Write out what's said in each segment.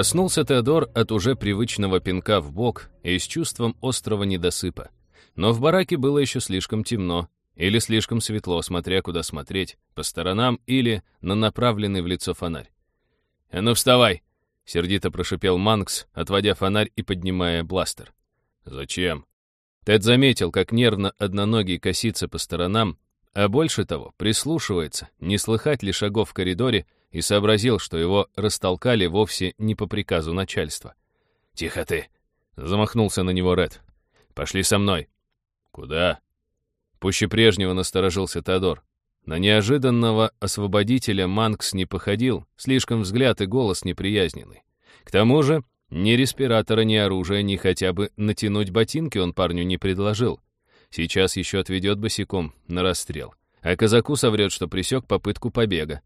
Проснулся Теодор от уже привычного пинка в бок и с чувством острого недосыпа. Но в бараке было еще слишком темно, или слишком светло, смотря куда смотреть, по сторонам или на направленный в лицо фонарь. «А ну вставай!» — сердито прошипел Манкс, отводя фонарь и поднимая бластер. «Зачем?» Тед заметил, как нервно одноногий косится по сторонам, а больше того, прислушивается, не слыхать ли шагов в коридоре, и сообразил, что его растолкали вовсе не по приказу начальства. «Тихо ты!» — замахнулся на него Ред. «Пошли со мной». «Куда?» Пуще прежнего насторожился Теодор. На неожиданного освободителя Манкс не походил, слишком взгляд и голос неприязненный. К тому же ни респиратора, ни оружия, ни хотя бы натянуть ботинки он парню не предложил. Сейчас еще отведет босиком на расстрел. А казаку соврет, что присек попытку побега.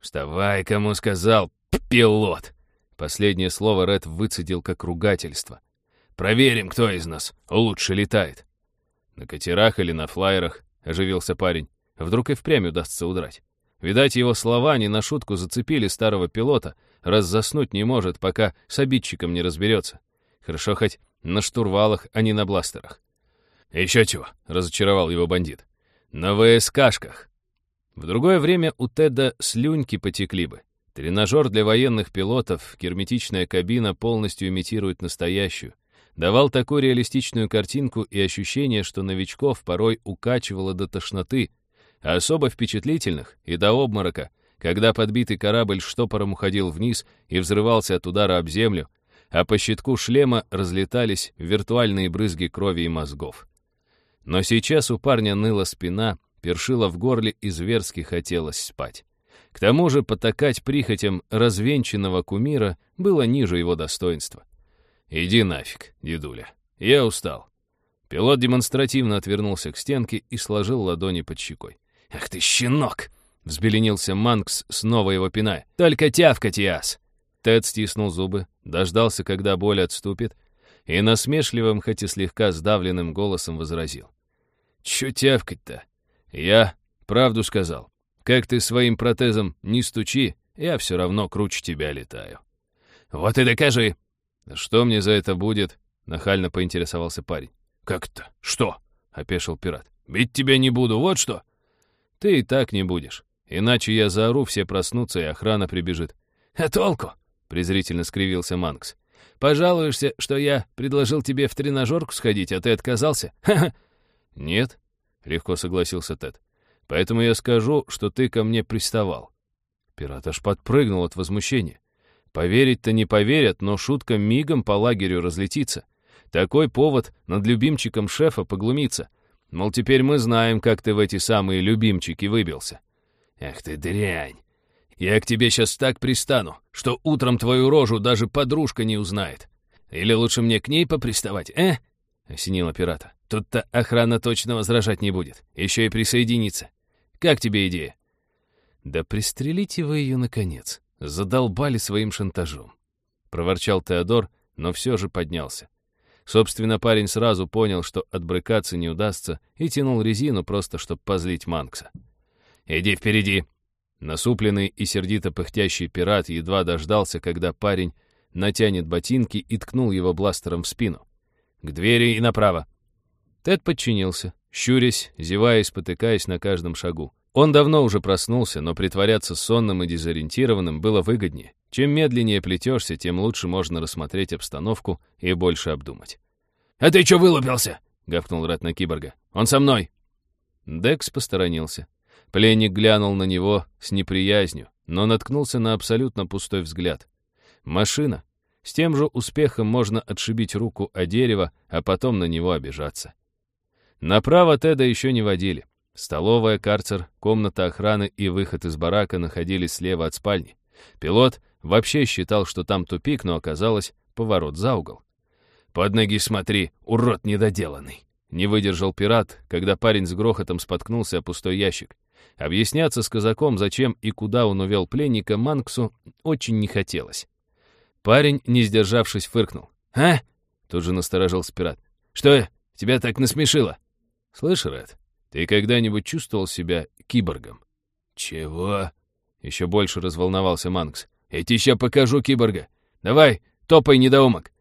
«Вставай, кому сказал, пилот!» Последнее слово Ред выцедил как ругательство. «Проверим, кто из нас лучше летает». «На катерах или на флайерах?» — оживился парень. «Вдруг и впрямь удастся удрать. Видать, его слова не на шутку зацепили старого пилота, раз заснуть не может, пока с обидчиком не разберется. Хорошо хоть на штурвалах, а не на бластерах. «Еще чего?» — разочаровал его бандит. «На ВСКшках». В другое время у Теда слюньки потекли бы. Тренажер для военных пилотов, герметичная кабина полностью имитирует настоящую. Давал такую реалистичную картинку и ощущение, что новичков порой укачивало до тошноты, а особо впечатлительных и до обморока, когда подбитый корабль штопором уходил вниз и взрывался от удара об землю, а по щитку шлема разлетались виртуальные брызги крови и мозгов. Но сейчас у парня ныла спина, першила в горле и зверски хотелось спать. К тому же потакать прихотям развенчанного кумира было ниже его достоинства. «Иди нафиг, дедуля, я устал». Пилот демонстративно отвернулся к стенке и сложил ладони под щекой. «Ах ты, щенок!» — взбеленился Манкс, снова его пиная. «Только тявкать, яс!» Тед стиснул зубы, дождался, когда боль отступит, и насмешливым, хоть и слегка сдавленным голосом возразил. Чё тявкать-то? Я правду сказал. Как ты своим протезом не стучи, я все равно круче тебя летаю. Вот и докажи. Что мне за это будет? Нахально поинтересовался парень. Как-то? Что? Опешил пират. Бить тебя не буду, вот что. Ты и так не будешь. Иначе я заору, все проснутся, и охрана прибежит. А толку? Презрительно скривился Манкс. Пожалуешься, что я предложил тебе в тренажерку сходить, а ты отказался? Ха-ха. «Нет», — легко согласился Тед. «Поэтому я скажу, что ты ко мне приставал». Пират аж подпрыгнул от возмущения. Поверить-то не поверят, но шутка мигом по лагерю разлетится. Такой повод над любимчиком шефа поглумиться. Мол, теперь мы знаем, как ты в эти самые любимчики выбился. Эх ты дрянь. Я к тебе сейчас так пристану, что утром твою рожу даже подружка не узнает. Или лучше мне к ней поприставать, э? Осенило пирата. Тут-то охрана точно возражать не будет. Еще и присоединиться. Как тебе идея? Да пристрелите вы ее, наконец. Задолбали своим шантажом. Проворчал Теодор, но все же поднялся. Собственно, парень сразу понял, что отбрыкаться не удастся, и тянул резину просто, чтобы позлить Манкса. «Иди впереди!» Насупленный и сердито пыхтящий пират едва дождался, когда парень натянет ботинки и ткнул его бластером в спину. «К двери и направо!» Тед подчинился, щурясь, зевая и спотыкаясь на каждом шагу. Он давно уже проснулся, но притворяться сонным и дезориентированным было выгоднее. Чем медленнее плетешься, тем лучше можно рассмотреть обстановку и больше обдумать. «А ты чё вылупился?» — гавкнул Ред на киборга. «Он со мной!» Декс посторонился. Пленник глянул на него с неприязнью, но наткнулся на абсолютно пустой взгляд. Машина. С тем же успехом можно отшибить руку о дерево, а потом на него обижаться. Направо Теда еще не водили. Столовая, карцер, комната охраны и выход из барака находились слева от спальни. Пилот вообще считал, что там тупик, но оказалось поворот за угол. «Под ноги смотри, урод недоделанный!» Не выдержал пират, когда парень с грохотом споткнулся о пустой ящик. Объясняться с казаком, зачем и куда он увел пленника, Манксу очень не хотелось. Парень, не сдержавшись, фыркнул. «А?» — тут же насторожился пират. «Что тебя так насмешило?» «Слышь, Ред, ты когда-нибудь чувствовал себя киборгом?» «Чего?» — еще больше разволновался Манкс. «Я тебе сейчас покажу киборга. Давай, топай, недоумок!»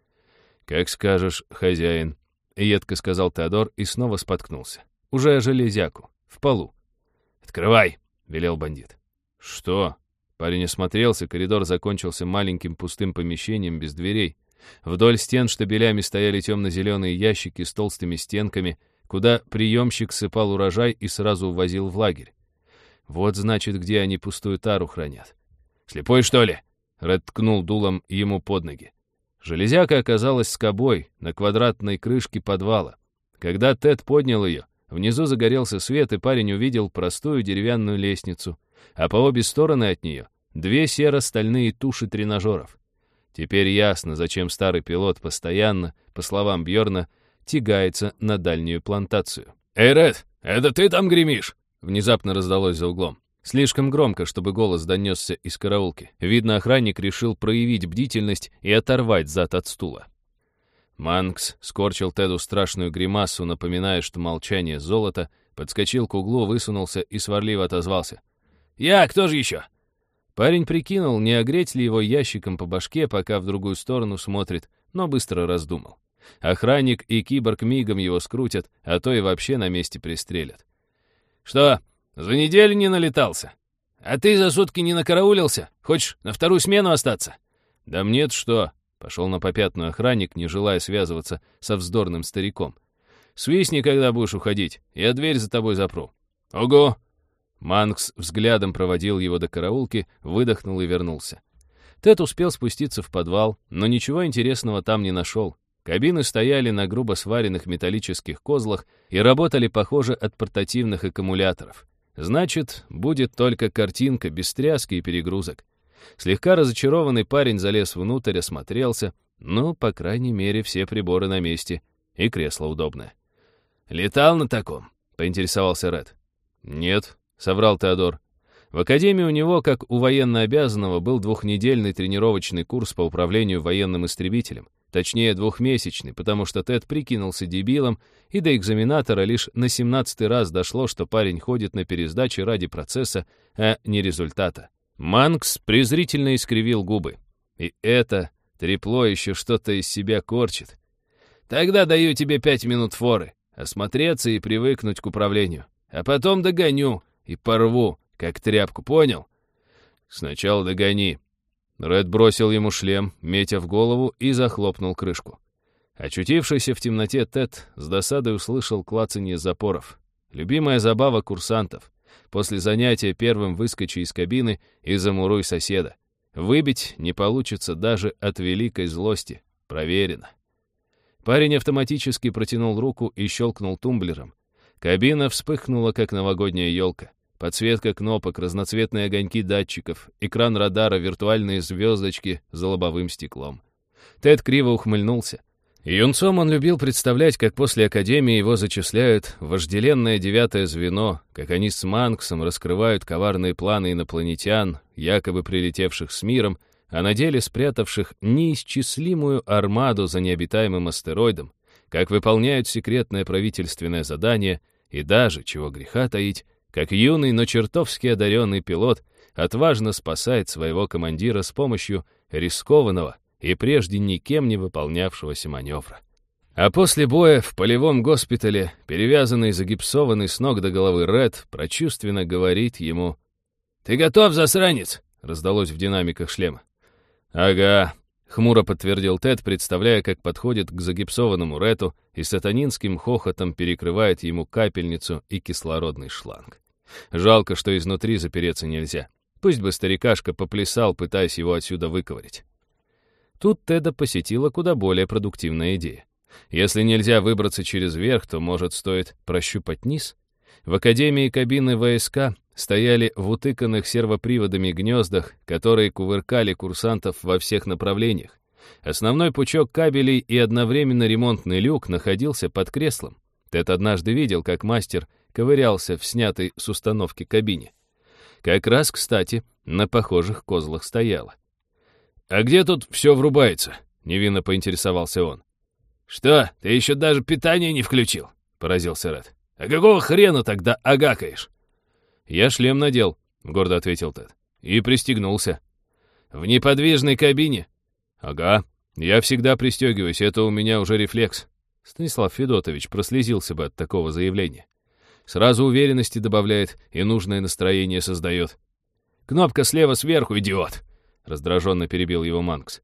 «Как скажешь, хозяин», — едко сказал Теодор и снова споткнулся. Уже железяку, в полу. «Открывай!» — велел бандит. «Что?» Парень осмотрелся, коридор закончился маленьким пустым помещением без дверей. Вдоль стен штабелями стояли темно-зеленые ящики с толстыми стенками, куда приемщик сыпал урожай и сразу увозил в лагерь. Вот, значит, где они пустую тару хранят. «Слепой, что ли?» — Ред ткнул дулом ему под ноги. Железяка оказалась скобой на квадратной крышке подвала. Когда Тед поднял ее, внизу загорелся свет, и парень увидел простую деревянную лестницу, а по обе стороны от нее — две серо-стальные туши тренажеров. Теперь ясно, зачем старый пилот постоянно, по словам Бьорна, тягается на дальнюю плантацию. «Эй, Ред, это ты там гремишь?» Внезапно раздалось за углом. Слишком громко, чтобы голос донесся из караулки. Видно, охранник решил проявить бдительность и оторвать зад от стула. Манкс скорчил Теду страшную гримасу, напоминая, что молчание золото, подскочил к углу, высунулся и сварливо отозвался. «Я, кто же еще?» Парень прикинул, не огреть ли его ящиком по башке, пока в другую сторону смотрит, но быстро раздумал. Охранник и киборг мигом его скрутят, а то и вообще на месте пристрелят. «Что, за неделю не налетался? А ты за сутки не накараулился? Хочешь на вторую смену остаться?» «Да мне что?» — пошел на попятную охранник, не желая связываться со вздорным стариком. «Свистни, когда будешь уходить, я дверь за тобой запру». «Ого!» Манкс взглядом проводил его до караулки, выдохнул и вернулся. Тед успел спуститься в подвал, но ничего интересного там не нашел. Кабины стояли на грубо сваренных металлических козлах и работали, похоже, от портативных аккумуляторов. Значит, будет только картинка без тряски и перегрузок. Слегка разочарованный парень залез внутрь, осмотрелся. Ну, по крайней мере, все приборы на месте. И кресло удобное. «Летал на таком?» — поинтересовался Ред. «Нет», — соврал Теодор. В академии у него, как у военнообязанного, был двухнедельный тренировочный курс по управлению военным истребителем. Точнее, двухмесячный, потому что Тед прикинулся дебилом, и до экзаменатора лишь на семнадцатый раз дошло, что парень ходит на пересдаче ради процесса, а не результата. Манкс презрительно искривил губы. И это трепло еще что-то из себя корчит. Тогда даю тебе пять минут форы, осмотреться и привыкнуть к управлению. А потом догоню и порву, как тряпку, понял? Сначала догони, Ред бросил ему шлем, метя в голову, и захлопнул крышку. Очутившийся в темноте Тед с досадой услышал клацанье запоров. Любимая забава курсантов. После занятия первым выскочи из кабины и замуруй соседа. Выбить не получится даже от великой злости. Проверено. Парень автоматически протянул руку и щелкнул тумблером. Кабина вспыхнула, как новогодняя елка. Подсветка кнопок, разноцветные огоньки датчиков, экран радара, виртуальные звездочки за лобовым стеклом. Тед криво ухмыльнулся. Юнцом он любил представлять, как после Академии его зачисляют в вожделенное девятое звено, как они с Манксом раскрывают коварные планы инопланетян, якобы прилетевших с миром, а на деле спрятавших неисчислимую армаду за необитаемым астероидом, как выполняют секретное правительственное задание и даже, чего греха таить, как юный, но чертовски одаренный пилот отважно спасает своего командира с помощью рискованного и прежде никем не выполнявшегося маневра. А после боя в полевом госпитале, перевязанный, загипсованный с ног до головы Ред, прочувственно говорит ему «Ты готов, засранец?» — раздалось в динамиках шлема. «Ага», — хмуро подтвердил Тед, представляя, как подходит к загипсованному Рету и сатанинским хохотом перекрывает ему капельницу и кислородный шланг. Жалко, что изнутри запереться нельзя. Пусть бы старикашка поплясал, пытаясь его отсюда выковырять. Тут Теда посетила куда более продуктивная идея. Если нельзя выбраться через верх, то, может, стоит прощупать низ? В Академии кабины ВСК стояли в утыканных сервоприводами гнездах, которые кувыркали курсантов во всех направлениях. Основной пучок кабелей и одновременно ремонтный люк находился под креслом. Тед однажды видел, как мастер ковырялся в снятой с установки кабине. Как раз, кстати, на похожих козлах стояло. «А где тут все врубается?» — невинно поинтересовался он. «Что, ты еще даже питание не включил?» — поразился Ред. «А какого хрена тогда агакаешь?» «Я шлем надел», — гордо ответил Тед. «И пристегнулся». «В неподвижной кабине?» Ага, я всегда пристегиваюсь, это у меня уже рефлекс. Станислав Федотович прослезился бы от такого заявления. Сразу уверенности добавляет и нужное настроение создает. «Кнопка слева сверху, идиот!» — раздраженно перебил его Манкс.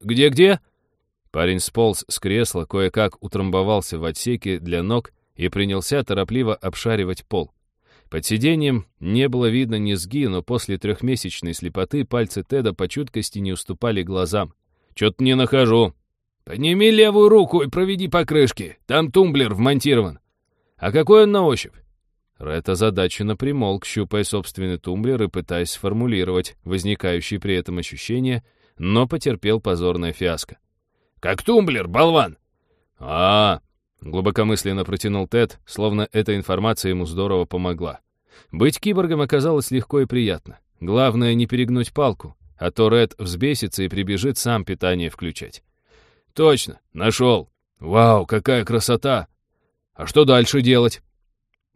«Где-где?» Парень сполз с кресла, кое-как утрамбовался в отсеке для ног и принялся торопливо обшаривать пол. Под сиденьем не было видно низги, но после трехмесячной слепоты пальцы Теда по чуткости не уступали глазам. «Чё-то не нахожу». «Подними левую руку и проведи по крышке. Там тумблер вмонтирован». «А какой он на ощупь?» Ред озадаченно примолк, щупая собственный тумблер и пытаясь сформулировать возникающие при этом ощущения, но потерпел позорное фиаско. «Как тумблер, болван!» а, -а, -а Глубокомысленно протянул Тед, словно эта информация ему здорово помогла. Быть киборгом оказалось легко и приятно. Главное, не перегнуть палку, а то Ред взбесится и прибежит сам питание включать. «Точно, нашел! Вау, какая красота! А что дальше делать?»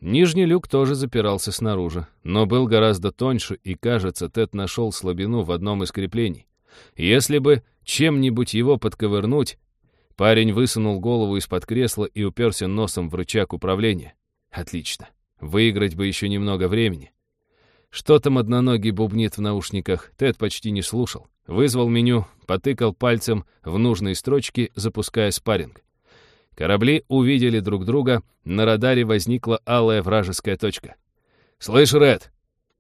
Нижний люк тоже запирался снаружи, но был гораздо тоньше, и, кажется, Тед нашел слабину в одном из креплений. Если бы чем-нибудь его подковырнуть, Парень высунул голову из-под кресла и уперся носом в рычаг управления. Отлично. Выиграть бы еще немного времени. Что там одноногий бубнит в наушниках, Тед почти не слушал. Вызвал меню, потыкал пальцем в нужные строчки, запуская спарринг. Корабли увидели друг друга, на радаре возникла алая вражеская точка. «Слышь, Ред!»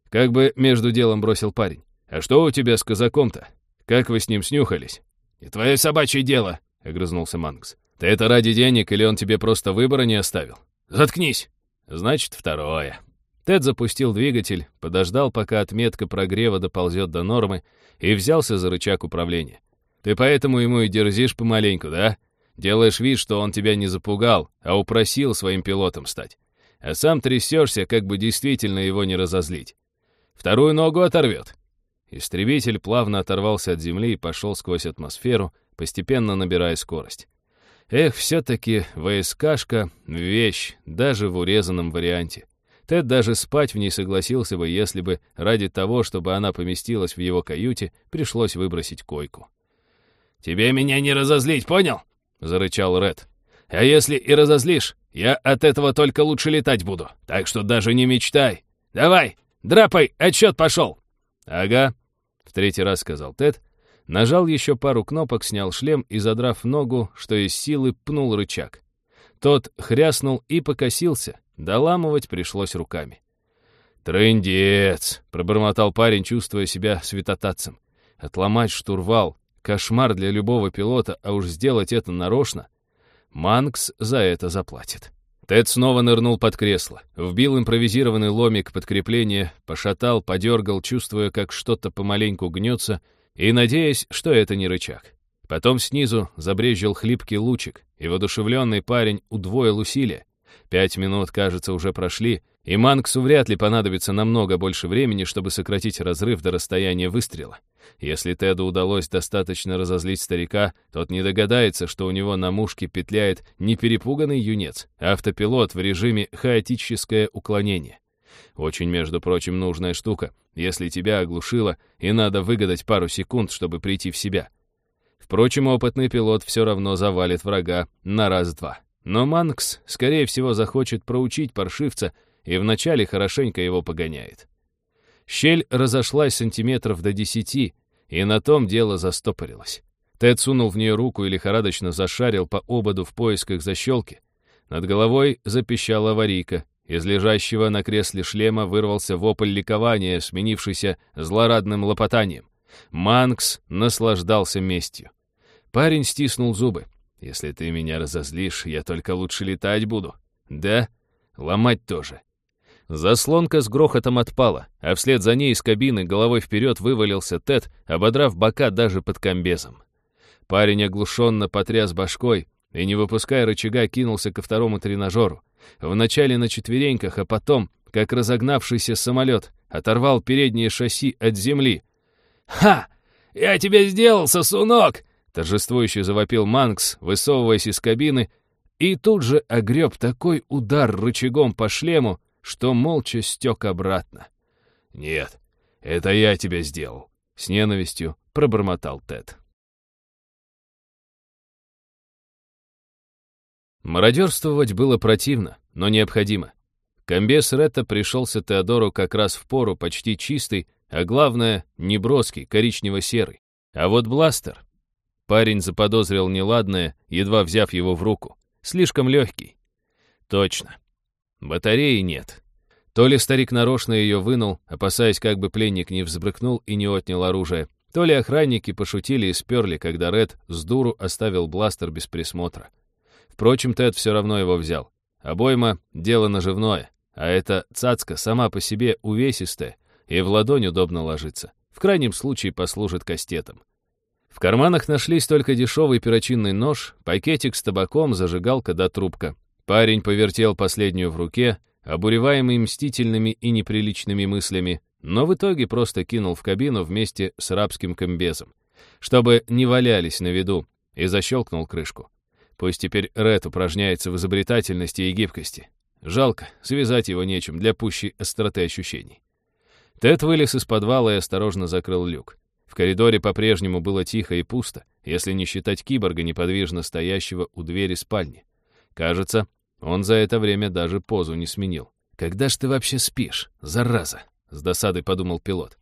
Как бы между делом бросил парень. «А что у тебя с казаком-то? Как вы с ним снюхались?» «Не твое собачье дело!» — огрызнулся Манкс. «Ты это ради денег или он тебе просто выбора не оставил?» «Заткнись!» «Значит, второе». Тед запустил двигатель, подождал, пока отметка прогрева доползет до нормы, и взялся за рычаг управления. «Ты поэтому ему и дерзишь помаленьку, да? Делаешь вид, что он тебя не запугал, а упросил своим пилотом стать. А сам трясешься, как бы действительно его не разозлить. Вторую ногу оторвет». Истребитель плавно оторвался от земли и пошел сквозь атмосферу, постепенно набирая скорость. Эх, все-таки ВСКшка — вещь, даже в урезанном варианте. Тед даже спать в ней согласился бы, если бы ради того, чтобы она поместилась в его каюте, пришлось выбросить койку. «Тебе меня не разозлить, понял?» — зарычал Ред. «А если и разозлишь, я от этого только лучше летать буду, так что даже не мечтай. Давай, драпай, отчет пошел!» «Ага», — в третий раз сказал Тед, Нажал еще пару кнопок, снял шлем и, задрав ногу, что из силы, пнул рычаг. Тот хряснул и покосился. Доламывать пришлось руками. «Трындец!» — пробормотал парень, чувствуя себя святотатцем. «Отломать штурвал — кошмар для любого пилота, а уж сделать это нарочно. Манкс за это заплатит». Тед снова нырнул под кресло, вбил импровизированный ломик подкрепления, пошатал, подергал, чувствуя, как что-то помаленьку гнется — и надеясь, что это не рычаг. Потом снизу забрезжил хлипкий лучик, и воодушевленный парень удвоил усилия. Пять минут, кажется, уже прошли, и Манксу вряд ли понадобится намного больше времени, чтобы сократить разрыв до расстояния выстрела. Если Теду удалось достаточно разозлить старика, тот не догадается, что у него на мушке петляет не перепуганный юнец, а автопилот в режиме хаотическое уклонение. Очень, между прочим, нужная штука, если тебя оглушило, и надо выгадать пару секунд, чтобы прийти в себя. Впрочем, опытный пилот все равно завалит врага на раз-два. Но Манкс, скорее всего, захочет проучить паршивца и вначале хорошенько его погоняет. Щель разошлась сантиметров до десяти, и на том дело застопорилось. Тед сунул в нее руку и лихорадочно зашарил по ободу в поисках защелки. Над головой запищала аварийка, из лежащего на кресле шлема вырвался вопль ликования, сменившийся злорадным лопотанием. Манкс наслаждался местью. Парень стиснул зубы. «Если ты меня разозлишь, я только лучше летать буду. Да? Ломать тоже». Заслонка с грохотом отпала, а вслед за ней из кабины головой вперед вывалился Тед, ободрав бока даже под комбезом. Парень оглушенно потряс башкой и, не выпуская рычага, кинулся ко второму тренажеру. Вначале на четвереньках, а потом, как разогнавшийся самолет, оторвал переднее шасси от земли. «Ха! Я тебя сделал, сосунок!» торжествующе завопил Манкс, высовываясь из кабины, и тут же огреб такой удар рычагом по шлему, что молча стек обратно. «Нет, это я тебя сделал», — с ненавистью пробормотал Тед. Мародерствовать было противно, но необходимо. Комбес Ретта пришелся Теодору как раз в пору почти чистый, а главное, неброский, коричнево-серый. А вот бластер... Парень заподозрил неладное, едва взяв его в руку. Слишком легкий. Точно. Батареи нет. То ли старик нарочно ее вынул, опасаясь, как бы пленник не взбрыкнул и не отнял оружие, то ли охранники пошутили и сперли, когда Ред с дуру оставил бластер без присмотра. Впрочем, Тед все равно его взял. Обойма — дело наживное, а эта цацка сама по себе увесистая, и в ладонь удобно ложиться. В крайнем случае послужит кастетом. В карманах нашлись только дешевый перочинный нож, пакетик с табаком, зажигалка да трубка. Парень повертел последнюю в руке, обуреваемый мстительными и неприличными мыслями, но в итоге просто кинул в кабину вместе с рабским комбезом, чтобы не валялись на виду, и защелкнул крышку. Пусть теперь Ред упражняется в изобретательности и гибкости. Жалко, связать его нечем для пущей остроты ощущений. Тед вылез из подвала и осторожно закрыл люк. В коридоре по-прежнему было тихо и пусто, если не считать киборга, неподвижно стоящего у двери спальни. Кажется, он за это время даже позу не сменил. «Когда ж ты вообще спишь, зараза?» — с досадой подумал пилот.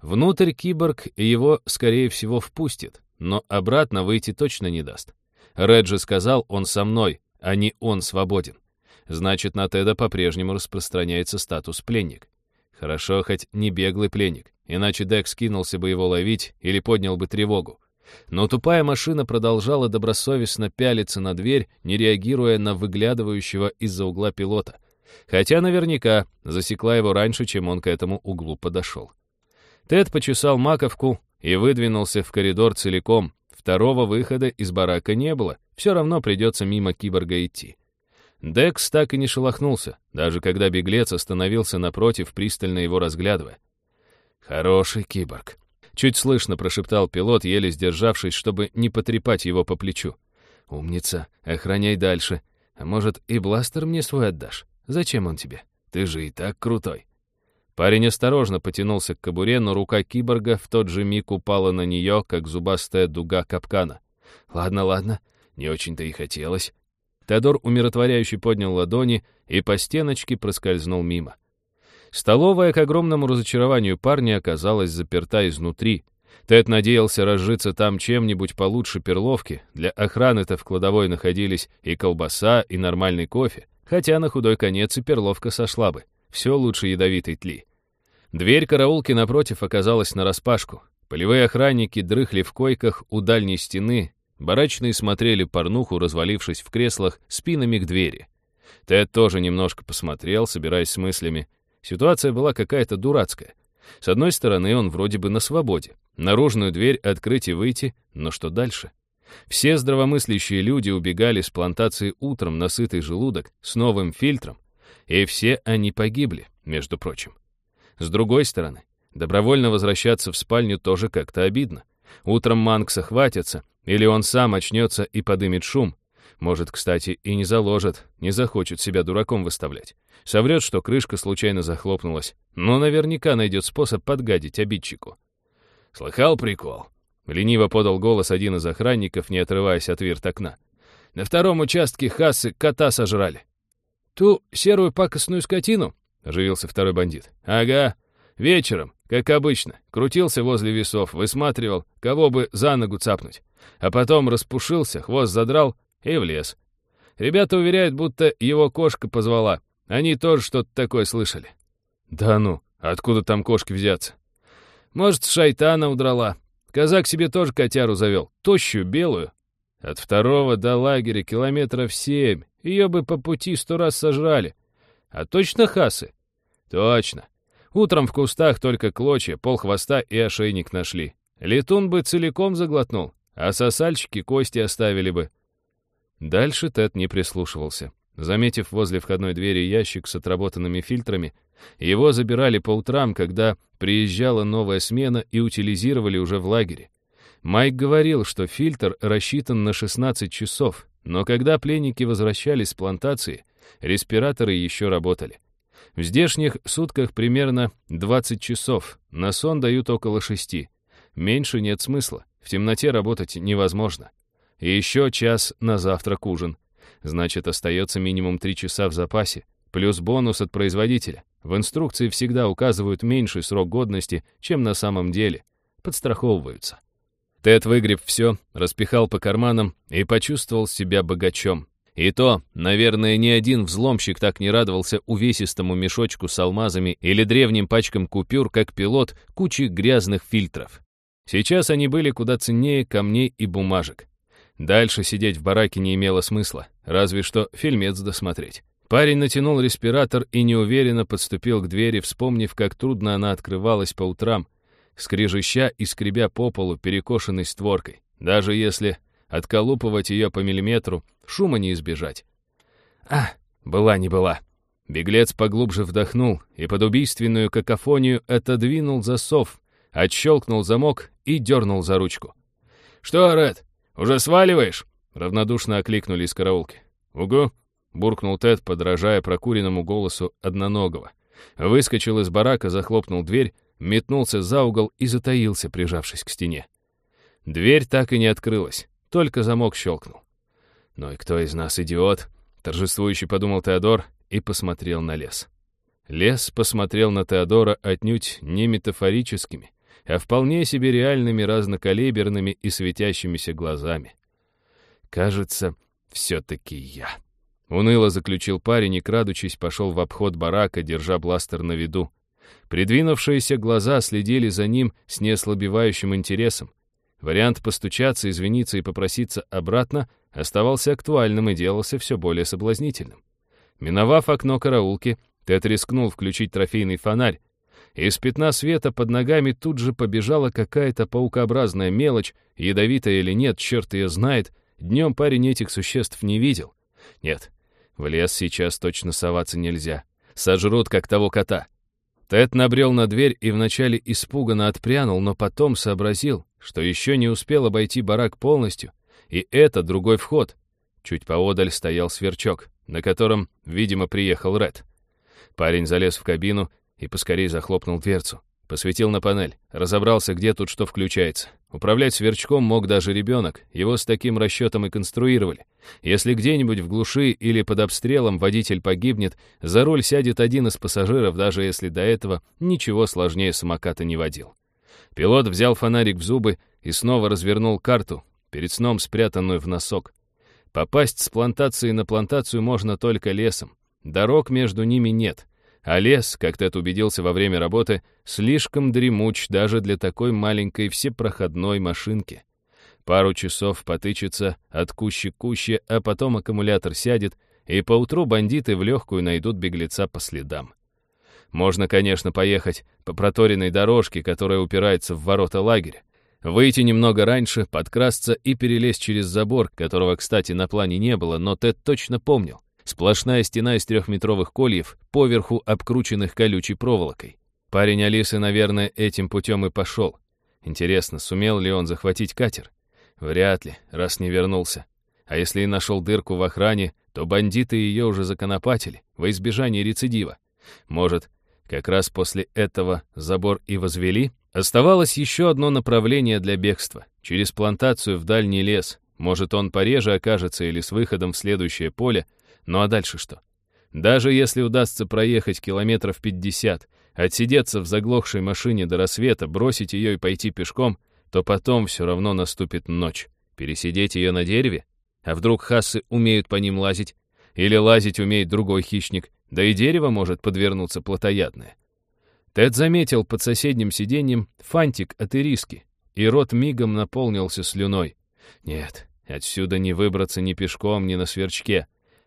Внутрь киборг его, скорее всего, впустит, но обратно выйти точно не даст. Реджи сказал, он со мной, а не он свободен. Значит, на Теда по-прежнему распространяется статус пленник. Хорошо, хоть не беглый пленник, иначе Дек скинулся бы его ловить или поднял бы тревогу. Но тупая машина продолжала добросовестно пялиться на дверь, не реагируя на выглядывающего из-за угла пилота. Хотя наверняка засекла его раньше, чем он к этому углу подошел. Тед почесал маковку и выдвинулся в коридор целиком, Второго выхода из барака не было, все равно придется мимо киборга идти. Декс так и не шелохнулся, даже когда беглец остановился напротив, пристально его разглядывая. «Хороший киборг», — чуть слышно прошептал пилот, еле сдержавшись, чтобы не потрепать его по плечу. «Умница, охраняй дальше. А может, и бластер мне свой отдашь? Зачем он тебе? Ты же и так крутой». Парень осторожно потянулся к кобуре, но рука киборга в тот же миг упала на нее, как зубастая дуга капкана. «Ладно, ладно, не очень-то и хотелось». Теодор умиротворяюще поднял ладони и по стеночке проскользнул мимо. Столовая, к огромному разочарованию парня, оказалась заперта изнутри. Тед надеялся разжиться там чем-нибудь получше перловки. Для охраны-то в кладовой находились и колбаса, и нормальный кофе. Хотя на худой конец и перловка сошла бы. Все лучше ядовитой тли. Дверь караулки напротив оказалась нараспашку. Полевые охранники дрыхли в койках у дальней стены, барачные смотрели порнуху, развалившись в креслах спинами к двери. Тед тоже немножко посмотрел, собираясь с мыслями. Ситуация была какая-то дурацкая. С одной стороны, он вроде бы на свободе. Наружную дверь открыть и выйти, но что дальше? Все здравомыслящие люди убегали с плантации утром на сытый желудок с новым фильтром, и все они погибли, между прочим. С другой стороны, добровольно возвращаться в спальню тоже как-то обидно. Утром Манкса хватится, или он сам очнется и подымет шум. Может, кстати, и не заложит, не захочет себя дураком выставлять. Соврет, что крышка случайно захлопнулась, но наверняка найдет способ подгадить обидчику. «Слыхал прикол?» — лениво подал голос один из охранников, не отрываясь от вирт окна. «На втором участке хасы кота сожрали. «Ту серую пакостную скотину?» — оживился второй бандит. «Ага. Вечером, как обычно, крутился возле весов, высматривал, кого бы за ногу цапнуть. А потом распушился, хвост задрал и влез. Ребята уверяют, будто его кошка позвала. Они тоже что-то такое слышали». «Да ну, откуда там кошки взяться?» «Может, шайтана удрала. Казак себе тоже котяру завел, тощую, белую. От второго до лагеря километров семь, ее бы по пути сто раз сожрали. А точно хасы? Точно. Утром в кустах только клочья, пол хвоста и ошейник нашли. Летун бы целиком заглотнул, а сосальщики кости оставили бы. Дальше Тед не прислушивался. Заметив возле входной двери ящик с отработанными фильтрами, его забирали по утрам, когда приезжала новая смена и утилизировали уже в лагере. Майк говорил, что фильтр рассчитан на 16 часов, но когда пленники возвращались с плантации, респираторы еще работали. В здешних сутках примерно 20 часов, на сон дают около 6. Меньше нет смысла, в темноте работать невозможно. И еще час на завтрак ужин. Значит, остается минимум три часа в запасе, плюс бонус от производителя. В инструкции всегда указывают меньший срок годности, чем на самом деле. Подстраховываются. Тед выгреб все, распихал по карманам и почувствовал себя богачом. И то, наверное, ни один взломщик так не радовался увесистому мешочку с алмазами или древним пачкам купюр, как пилот кучи грязных фильтров. Сейчас они были куда ценнее камней и бумажек. Дальше сидеть в бараке не имело смысла, разве что фильмец досмотреть. Парень натянул респиратор и неуверенно подступил к двери, вспомнив, как трудно она открывалась по утрам, скрежеща и скребя по полу перекошенной створкой. Даже если отколупывать ее по миллиметру, шума не избежать. А, была не была. Беглец поглубже вдохнул и под убийственную какофонию отодвинул засов, отщелкнул замок и дернул за ручку. «Что, Ред, уже сваливаешь?» — равнодушно окликнули из караулки. «Угу», — буркнул Тед, подражая прокуренному голосу одноногого. Выскочил из барака, захлопнул дверь, метнулся за угол и затаился, прижавшись к стене. Дверь так и не открылась, только замок щелкнул. «Ну и кто из нас идиот?» — торжествующе подумал Теодор и посмотрел на лес. Лес посмотрел на Теодора отнюдь не метафорическими, а вполне себе реальными разнокалиберными и светящимися глазами. «Кажется, все-таки я». Уныло заключил парень и, крадучись, пошел в обход барака, держа бластер на виду. Придвинувшиеся глаза следили за ним с неослабевающим интересом. Вариант постучаться, извиниться и попроситься обратно оставался актуальным и делался все более соблазнительным. Миновав окно караулки, Тед рискнул включить трофейный фонарь. Из пятна света под ногами тут же побежала какая-то паукообразная мелочь, ядовитая или нет, черт ее знает. Днем парень этих существ не видел. Нет, в лес сейчас точно соваться нельзя. Сожрут, как того кота. Тед набрел на дверь и вначале испуганно отпрянул, но потом сообразил, что еще не успел обойти барак полностью, и это другой вход. Чуть поодаль стоял сверчок, на котором, видимо, приехал Ред. Парень залез в кабину и поскорей захлопнул дверцу. Посветил на панель, разобрался, где тут что включается. Управлять сверчком мог даже ребенок, его с таким расчетом и конструировали. Если где-нибудь в глуши или под обстрелом водитель погибнет, за руль сядет один из пассажиров, даже если до этого ничего сложнее самоката не водил. Пилот взял фонарик в зубы и снова развернул карту, перед сном спрятанную в носок. Попасть с плантации на плантацию можно только лесом. Дорог между ними нет. А лес, как Тед убедился во время работы, слишком дремуч даже для такой маленькой всепроходной машинки. Пару часов потычется от кущи-кущи, а потом аккумулятор сядет, и поутру бандиты в легкую найдут беглеца по следам. Можно, конечно, поехать по проторенной дорожке, которая упирается в ворота лагеря, выйти немного раньше, подкрасться и перелезть через забор, которого, кстати, на плане не было, но Тед точно помнил. Сплошная стена из трехметровых кольев, поверху обкрученных колючей проволокой. Парень Алисы, наверное, этим путем и пошел. Интересно, сумел ли он захватить катер? Вряд ли, раз не вернулся. А если и нашел дырку в охране, то бандиты ее уже законопатили, во избежание рецидива. Может, как раз после этого забор и возвели? Оставалось еще одно направление для бегства. Через плантацию в дальний лес. Может, он пореже окажется или с выходом в следующее поле. Ну а дальше что? Даже если удастся проехать километров 50, отсидеться в заглохшей машине до рассвета, бросить ее и пойти пешком, то потом все равно наступит ночь. Пересидеть ее на дереве? А вдруг хассы умеют по ним лазить? Или лазить умеет другой хищник? Да и дерево может подвернуться плотоядное. Тед заметил под соседним сиденьем фантик от ириски, и рот мигом наполнился слюной. Нет, отсюда не выбраться ни пешком, ни на сверчке.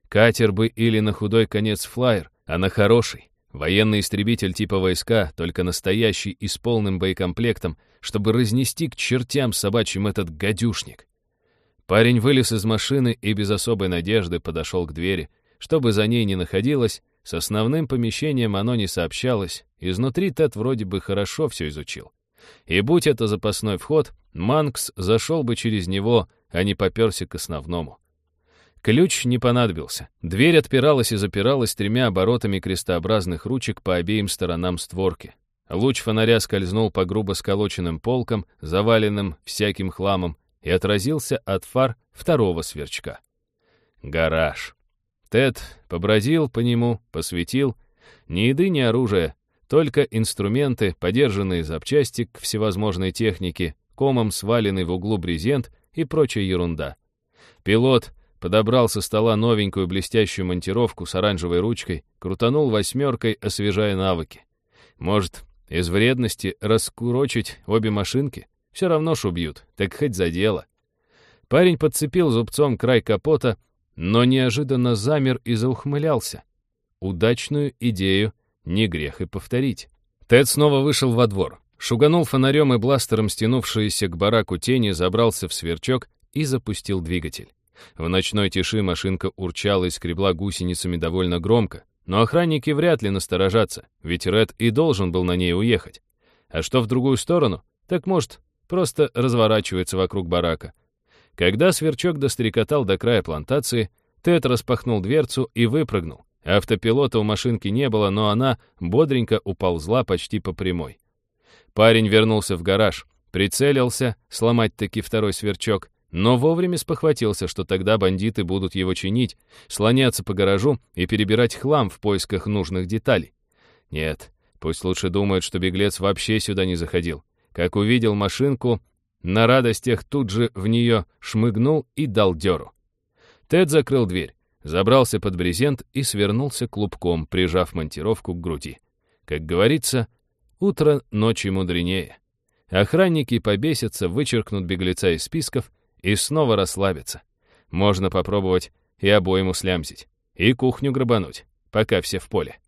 Катер бы или на худой конец флайер, а на хороший. Военный истребитель типа войска, только настоящий и с полным боекомплектом, чтобы разнести к чертям собачьим этот гадюшник. Парень вылез из машины и без особой надежды подошел к двери. Чтобы за ней не находилось, с основным помещением оно не сообщалось, изнутри Тед вроде бы хорошо все изучил. И будь это запасной вход, Манкс зашел бы через него, а не поперся к основному. Ключ не понадобился. Дверь отпиралась и запиралась тремя оборотами крестообразных ручек по обеим сторонам створки. Луч фонаря скользнул по грубо сколоченным полкам, заваленным всяким хламом, и отразился от фар второго сверчка. Гараж. Тед побродил по нему, посветил. Ни еды, ни оружия, только инструменты, подержанные запчасти к всевозможной технике, комом сваленный в углу брезент и прочая ерунда. Пилот подобрал со стола новенькую блестящую монтировку с оранжевой ручкой, крутанул восьмеркой, освежая навыки. Может, из вредности раскурочить обе машинки? Все равно ж убьют, так хоть за дело. Парень подцепил зубцом край капота, но неожиданно замер и заухмылялся. Удачную идею не грех и повторить. Тед снова вышел во двор, шуганул фонарем и бластером стянувшиеся к бараку тени, забрался в сверчок и запустил двигатель. В ночной тиши машинка урчала и скребла гусеницами довольно громко, но охранники вряд ли насторожатся, ведь Ред и должен был на ней уехать. А что в другую сторону? Так может, просто разворачивается вокруг барака. Когда сверчок дострекотал до края плантации, Тед распахнул дверцу и выпрыгнул. Автопилота у машинки не было, но она бодренько уползла почти по прямой. Парень вернулся в гараж, прицелился сломать таки второй сверчок, но вовремя спохватился, что тогда бандиты будут его чинить, слоняться по гаражу и перебирать хлам в поисках нужных деталей. Нет, пусть лучше думают, что беглец вообще сюда не заходил. Как увидел машинку, на радостях тут же в нее шмыгнул и дал дёру. Тед закрыл дверь, забрался под брезент и свернулся клубком, прижав монтировку к груди. Как говорится, утро ночи мудренее. Охранники побесятся, вычеркнут беглеца из списков и снова расслабиться. Можно попробовать и обоим услямзить, и кухню грабануть, пока все в поле.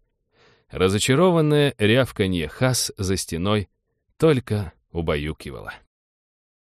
Разочарованное рявканье хас за стеной только убаюкивало.